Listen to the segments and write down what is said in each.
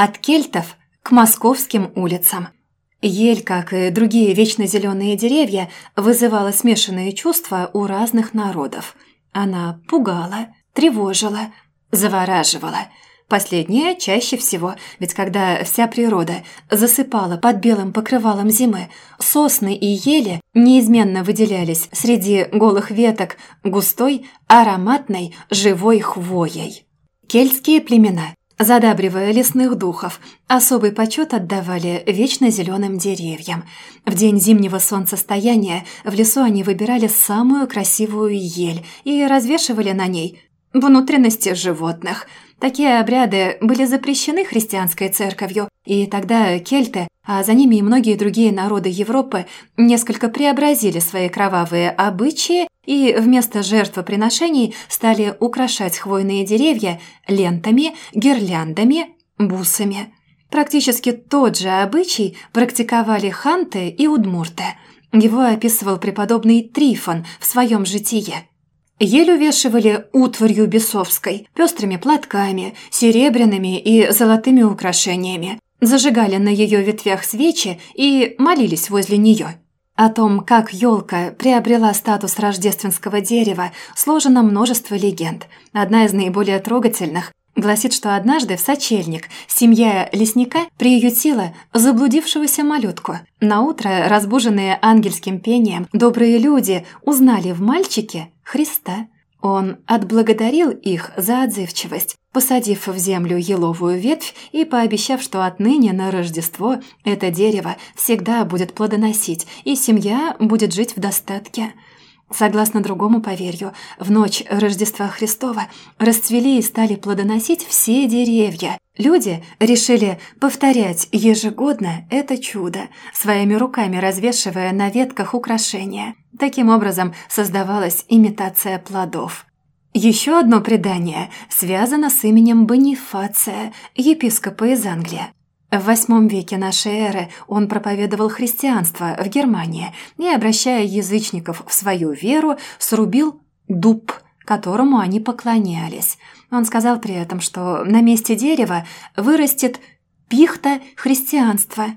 От кельтов к московским улицам. Ель, как и другие вечно зеленые деревья, вызывала смешанные чувства у разных народов. Она пугала, тревожила, завораживала. Последнее чаще всего, ведь когда вся природа засыпала под белым покрывалом зимы, сосны и ели неизменно выделялись среди голых веток густой, ароматной, живой хвоей. Кельтские племена Задабривая лесных духов, особый почет отдавали вечно зеленым деревьям. В день зимнего солнцестояния в лесу они выбирали самую красивую ель и развешивали на ней внутренности животных – Такие обряды были запрещены христианской церковью, и тогда кельты, а за ними и многие другие народы Европы, несколько преобразили свои кровавые обычаи и вместо жертвоприношений стали украшать хвойные деревья лентами, гирляндами, бусами. Практически тот же обычай практиковали ханты и удмурты. Его описывал преподобный Трифон в своем житие. Ель увешивали утварью бесовской, пестрыми платками, серебряными и золотыми украшениями, зажигали на ее ветвях свечи и молились возле нее. О том, как елка приобрела статус рождественского дерева, сложено множество легенд. Одна из наиболее трогательных гласит, что однажды в сочельник семья лесника приютила заблудившегося малютку. Наутро, разбуженные ангельским пением, добрые люди узнали в мальчике Христа. Он отблагодарил их за отзывчивость, посадив в землю еловую ветвь и пообещав, что отныне на Рождество это дерево всегда будет плодоносить, и семья будет жить в достатке. Согласно другому поверью, в ночь Рождества Христова расцвели и стали плодоносить все деревья. Люди решили повторять ежегодно это чудо, своими руками развешивая на ветках украшения. Таким образом создавалась имитация плодов. Еще одно предание связано с именем Бонифация, епископа из Англии. В восьмом веке нашей эры он проповедовал христианство в Германии и, обращая язычников в свою веру, срубил дуб, которому они поклонялись. Он сказал при этом, что на месте дерева вырастет пихта христианства.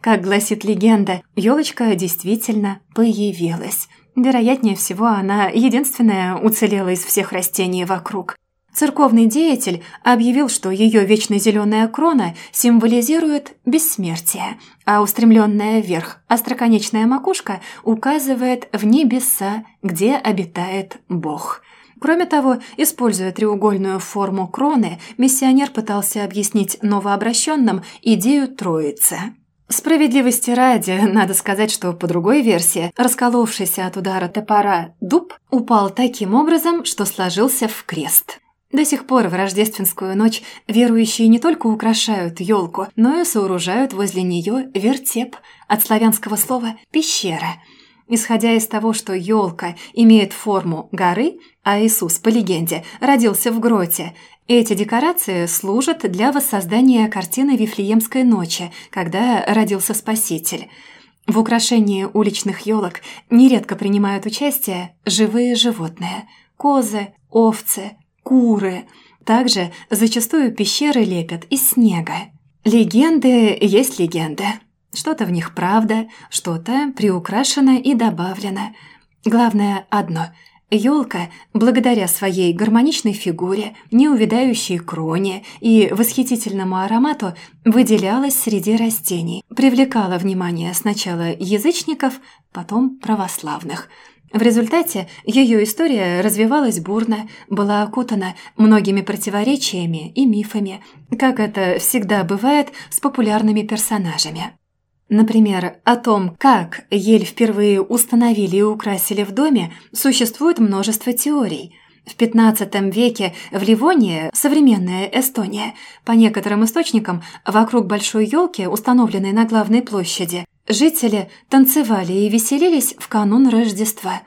Как гласит легенда, елочка действительно появилась. Вероятнее всего, она единственная уцелела из всех растений вокруг. Церковный деятель объявил, что ее вечно зеленая крона символизирует бессмертие, а устремленная вверх остроконечная макушка указывает в небеса, где обитает Бог. Кроме того, используя треугольную форму кроны, миссионер пытался объяснить новообращенным идею Троицы. Справедливости ради, надо сказать, что по другой версии, расколовшийся от удара топора дуб упал таким образом, что сложился в крест. До сих пор в рождественскую ночь верующие не только украшают елку, но и сооружают возле нее вертеп от славянского слова «пещера». Исходя из того, что елка имеет форму горы, а Иисус, по легенде, родился в гроте, эти декорации служат для воссоздания картины Вифлеемской ночи, когда родился Спаситель. В украшении уличных елок нередко принимают участие живые животные – козы, овцы, куры. Также зачастую пещеры лепят из снега. Легенды есть легенды. Что-то в них правда, что-то приукрашено и добавлено. Главное одно – Ёлка, благодаря своей гармоничной фигуре, неувядающей кроне и восхитительному аромату, выделялась среди растений, привлекала внимание сначала язычников, потом православных – в результате ее история развивалась бурно, была окутана многими противоречиями и мифами, как это всегда бывает с популярными персонажами. Например, о том, как ель впервые установили и украсили в доме, существует множество теорий – в XV веке в Ливонии, современная Эстония, по некоторым источникам, вокруг большой елки, установленной на главной площади, Жители танцевали и веселились в канун Рождества.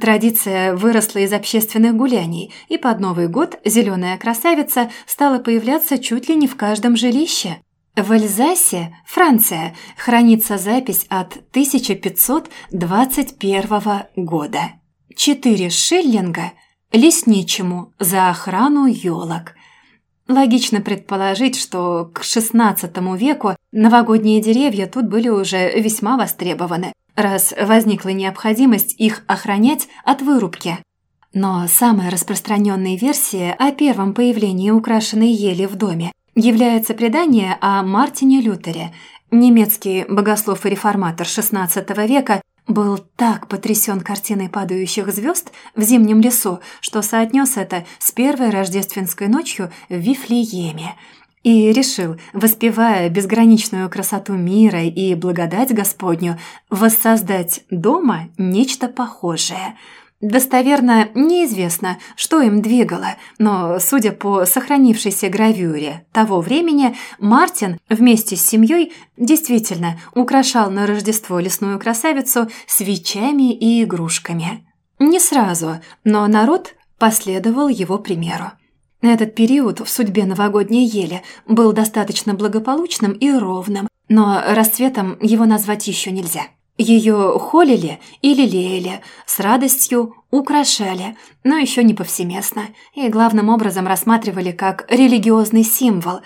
Традиция выросла из общественных гуляний, и под Новый год зеленая красавица стала появляться чуть ли не в каждом жилище. В Эльзасе, Франция, хранится запись от 1521 года. Четыре шиллинга лесничему за охрану елок. Логично предположить, что к XVI веку новогодние деревья тут были уже весьма востребованы, раз возникла необходимость их охранять от вырубки. Но самой распространенной версией о первом появлении украшенной ели в доме является предание о Мартине Лютере. Немецкий богослов и реформатор XVI века был так потрясен картиной падающих звезд в зимнем лесу, что соотнес это с первой рождественской ночью в Вифлееме. И решил, воспевая безграничную красоту мира и благодать Господню, воссоздать дома нечто похожее – Достоверно неизвестно, что им двигало, но, судя по сохранившейся гравюре того времени, Мартин вместе с семьей действительно украшал на Рождество лесную красавицу свечами и игрушками. Не сразу, но народ последовал его примеру. Этот период в судьбе новогодней ели был достаточно благополучным и ровным, но расцветом его назвать еще нельзя. Ее холили или лелеяли, с радостью украшали, но еще не повсеместно, и главным образом рассматривали как религиозный символ.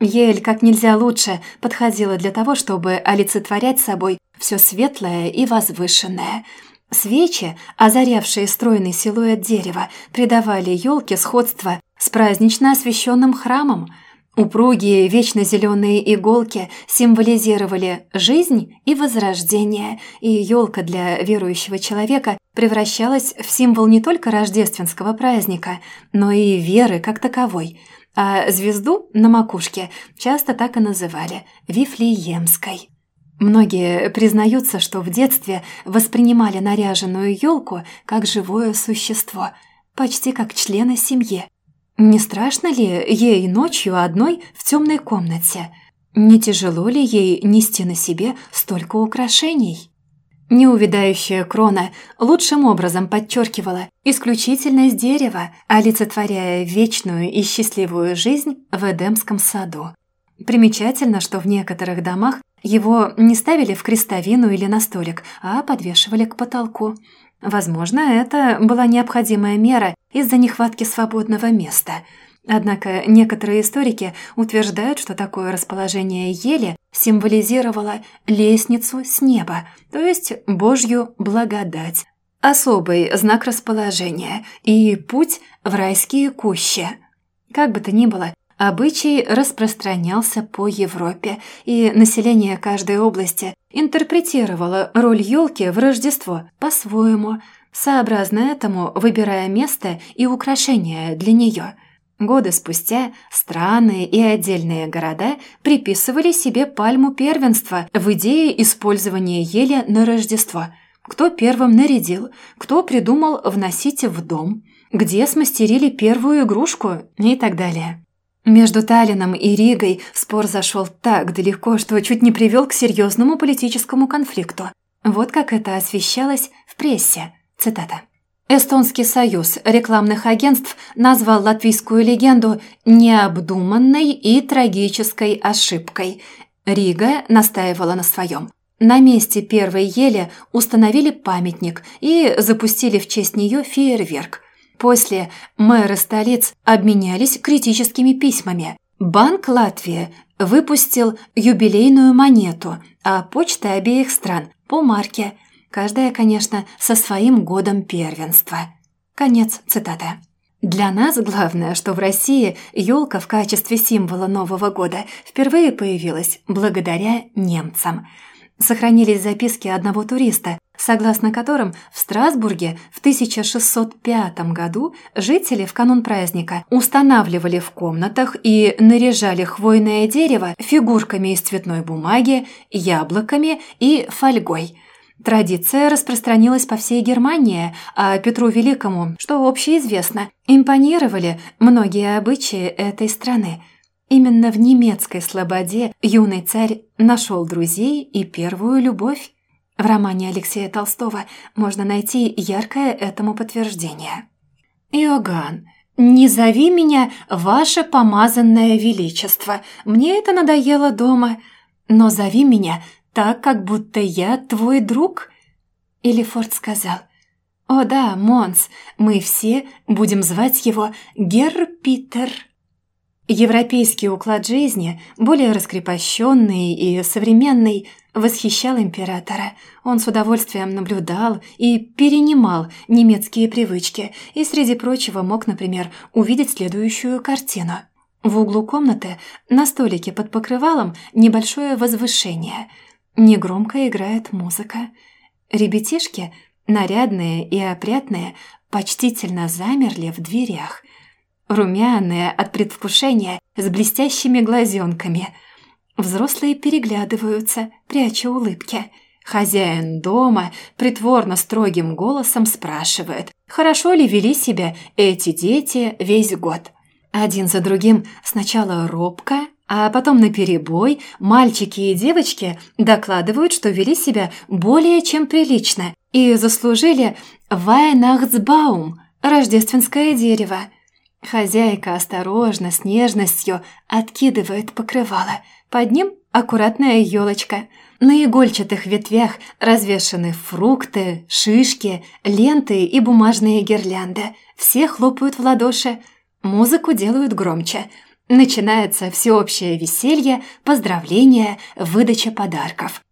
Ель как нельзя лучше подходила для того, чтобы олицетворять собой все светлое и возвышенное. Свечи, озарявшие стройный силуэт дерева, придавали елке сходство с празднично освещенным храмом – Упругие, вечно зеленые иголки символизировали жизнь и возрождение, и елка для верующего человека превращалась в символ не только рождественского праздника, но и веры как таковой. А звезду на макушке часто так и называли – Вифлеемской. Многие признаются, что в детстве воспринимали наряженную елку как живое существо, почти как члена семьи. Не страшно ли ей ночью одной в темной комнате? Не тяжело ли ей нести на себе столько украшений? Неувидающая крона лучшим образом подчеркивала исключительность дерева, олицетворяя вечную и счастливую жизнь в Эдемском саду. Примечательно, что в некоторых домах его не ставили в крестовину или на столик, а подвешивали к потолку – Возможно, это была необходимая мера из-за нехватки свободного места. Однако некоторые историки утверждают, что такое расположение ели символизировало лестницу с неба, то есть Божью благодать, особый знак расположения и путь в райские кущи. Как бы то ни было, Обычай распространялся по Европе, и население каждой области интерпретировало роль елки в Рождество по-своему, сообразно этому выбирая место и украшения для нее. Годы спустя страны и отдельные города приписывали себе пальму первенства в идее использования ели на Рождество. Кто первым нарядил, кто придумал вносить в дом, где смастерили первую игрушку и так далее. Между Таллином и Ригой спор зашел так далеко, что чуть не привел к серьезному политическому конфликту. Вот как это освещалось в прессе. Цитата. Эстонский союз рекламных агентств назвал латвийскую легенду необдуманной и трагической ошибкой. Рига настаивала на своем. На месте первой ели установили памятник и запустили в честь нее фейерверк. После мэры столиц обменялись критическими письмами. Банк Латвии выпустил юбилейную монету, а почта обеих стран – по марке. Каждая, конечно, со своим годом первенства. Конец цитаты. Для нас главное, что в России елка в качестве символа Нового года впервые появилась благодаря немцам – сохранились записки одного туриста, согласно которым в Страсбурге в 1605 году жители в канун праздника устанавливали в комнатах и наряжали хвойное дерево фигурками из цветной бумаги, яблоками и фольгой. Традиция распространилась по всей Германии, а Петру Великому, что общеизвестно, импонировали многие обычаи этой страны – Именно в немецкой слободе юный царь нашел друзей и первую любовь. В романе Алексея Толстого можно найти яркое этому подтверждение. «Иоганн, не зови меня ваше помазанное величество, мне это надоело дома, но зови меня так, как будто я твой друг». Или Форд сказал, «О да, Монс, мы все будем звать его Герр Питер». Европейский уклад жизни, более раскрепощенный и современный, восхищал императора. Он с удовольствием наблюдал и перенимал немецкие привычки и, среди прочего, мог, например, увидеть следующую картину. В углу комнаты на столике под покрывалом небольшое возвышение. Негромко играет музыка. Ребятишки, нарядные и опрятные, почтительно замерли в дверях – румяные от предвкушения, с блестящими глазенками. Взрослые переглядываются, пряча улыбки. Хозяин дома притворно строгим голосом спрашивает, хорошо ли вели себя эти дети весь год. Один за другим сначала робко, а потом наперебой мальчики и девочки докладывают, что вели себя более чем прилично и заслужили «Вайнахцбаум» – рождественское дерево – Хозяйка осторожно, с нежностью откидывает покрывало. Под ним аккуратная елочка. На игольчатых ветвях развешаны фрукты, шишки, ленты и бумажные гирлянды. Все хлопают в ладоши. Музыку делают громче. Начинается всеобщее веселье, поздравления, выдача подарков.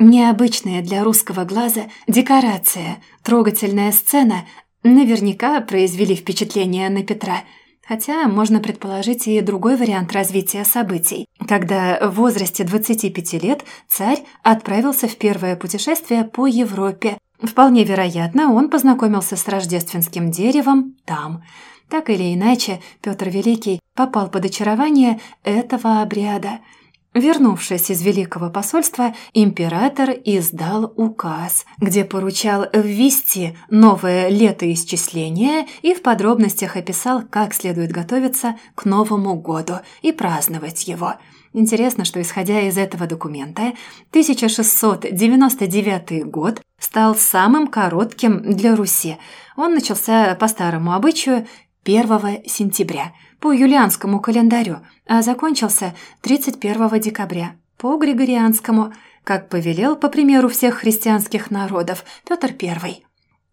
Необычная для русского глаза декорация, трогательная сцена наверняка произвели впечатление на Петра. Хотя можно предположить и другой вариант развития событий, когда в возрасте 25 лет царь отправился в первое путешествие по Европе. Вполне вероятно, он познакомился с рождественским деревом там. Так или иначе, Петр Великий попал под очарование этого обряда – Вернувшись из Великого посольства, император издал указ, где поручал ввести новое летоисчисление и в подробностях описал, как следует готовиться к Новому году и праздновать его. Интересно, что, исходя из этого документа, 1699 год стал самым коротким для Руси. Он начался по старому обычаю 1 сентября – по юлианскому календарю, а закончился 31 декабря по григорианскому, как повелел, по примеру всех христианских народов, Петр I.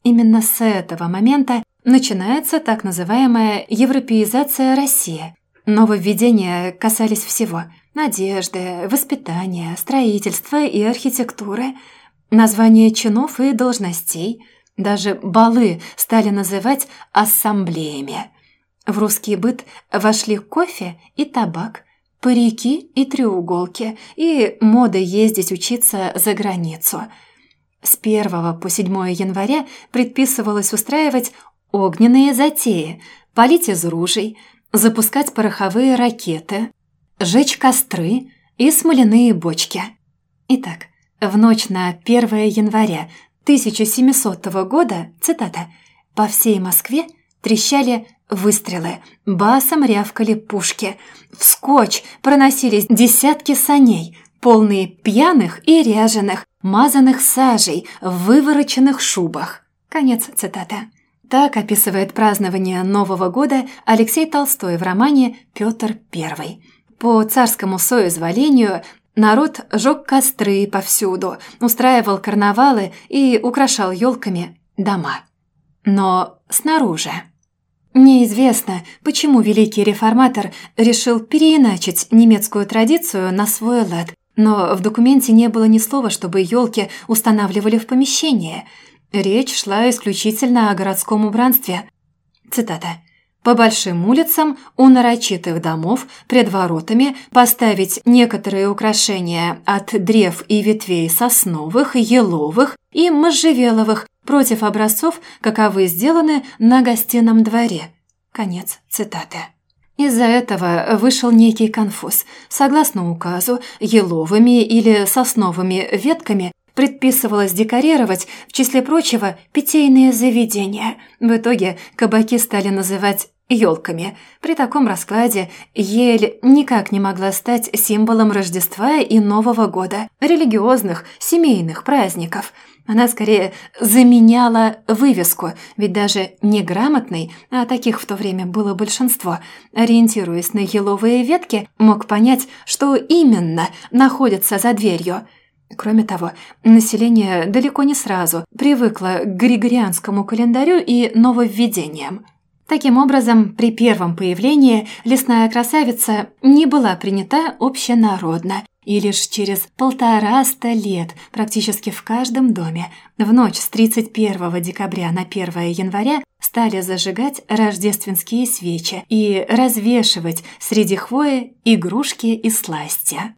Именно с этого момента начинается так называемая европеизация России. Нововведения касались всего – надежды, воспитания, строительства и архитектуры, названия чинов и должностей. Даже балы стали называть ассамблеями – в русский быт вошли кофе и табак, парики и треуголки, и мода ездить учиться за границу. С 1 по 7 января предписывалось устраивать огненные затеи, палить из ружей, запускать пороховые ракеты, жечь костры и смоляные бочки. Итак, в ночь на 1 января 1700 года, цитата, «по всей Москве трещали Выстрелы. Басом рявкали пушки. Вскочь проносились десятки саней, полные пьяных и ряженых, мазанных сажей, в вывороченных шубах. Конец цитаты. Так описывает празднование Нового года Алексей Толстой в романе «Петр I». По царскому соизволению народ жег костры повсюду, устраивал карнавалы и украшал елками дома. Но снаружи. Неизвестно, почему великий реформатор решил переиначить немецкую традицию на свой лад, но в документе не было ни слова, чтобы елки устанавливали в помещении. Речь шла исключительно о городском убранстве. Цитата. «По большим улицам у нарочитых домов пред воротами поставить некоторые украшения от древ и ветвей сосновых, еловых и можжевеловых, против образцов, каковы сделаны на гостином дворе. Конец цитаты. Из-за этого вышел некий конфуз. Согласно указу, еловыми или сосновыми ветками предписывалось декорировать, в числе прочего, питейные заведения. В итоге кабаки стали называть елками. При таком раскладе ель никак не могла стать символом Рождества и Нового года, религиозных, семейных праздников. Она скорее заменяла вывеску, ведь даже неграмотный, а таких в то время было большинство, ориентируясь на еловые ветки, мог понять, что именно находится за дверью – Кроме того, население далеко не сразу привыкло к григорианскому календарю и нововведениям. Таким образом, при первом появлении лесная красавица не была принята общенародно, и лишь через полтораста лет практически в каждом доме в ночь с 31 декабря на 1 января стали зажигать рождественские свечи и развешивать среди хвои игрушки и сласти.